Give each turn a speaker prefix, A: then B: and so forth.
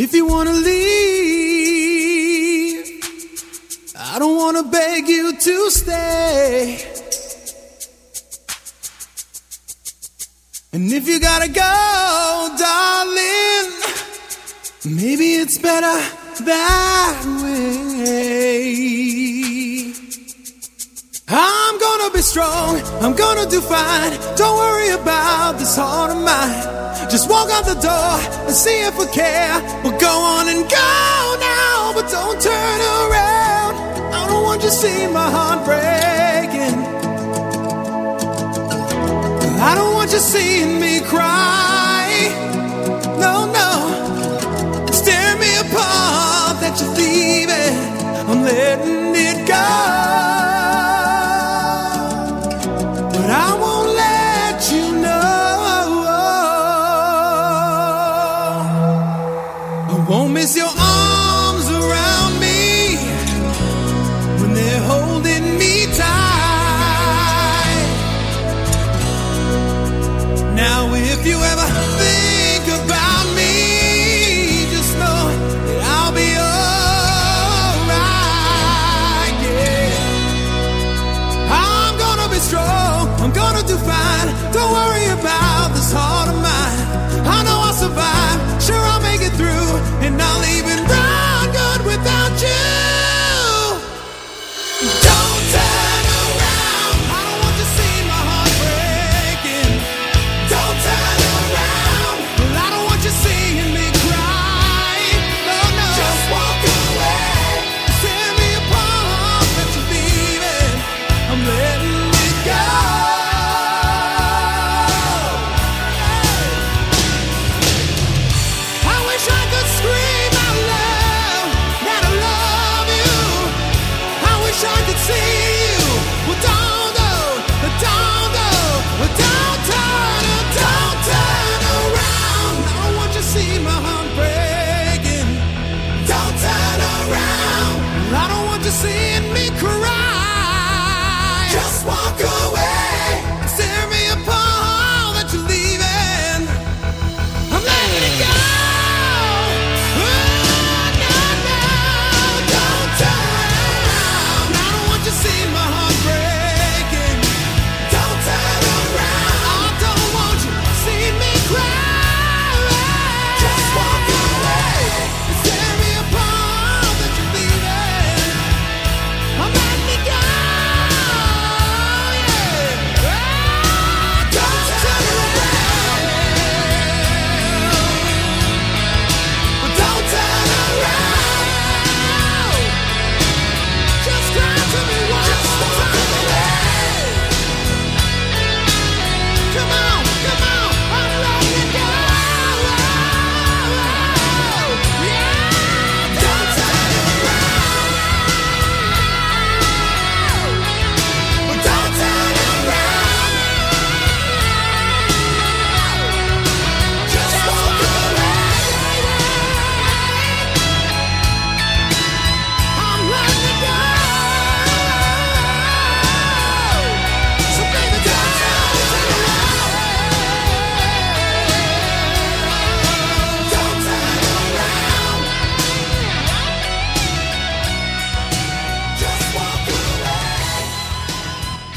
A: If you wanna leave, I don't wanna beg you to stay. And if you gotta go, darling, maybe it's better that gonna be strong, I'm gonna do fine. Don't worry about this heart of mine. Just walk out the door and see if we care. We'll go on and go now, but don't turn around. I don't want you to see my heart breaking. I don't want you seeing me cry. won't miss your arms around me when they're holding me tight. Now, if you ever think about me, just know that I'll be alright. Yeah. I'm gonna be strong, I'm gonna do fine. Don't worry about this heart of mine. I know I'll survive. I'm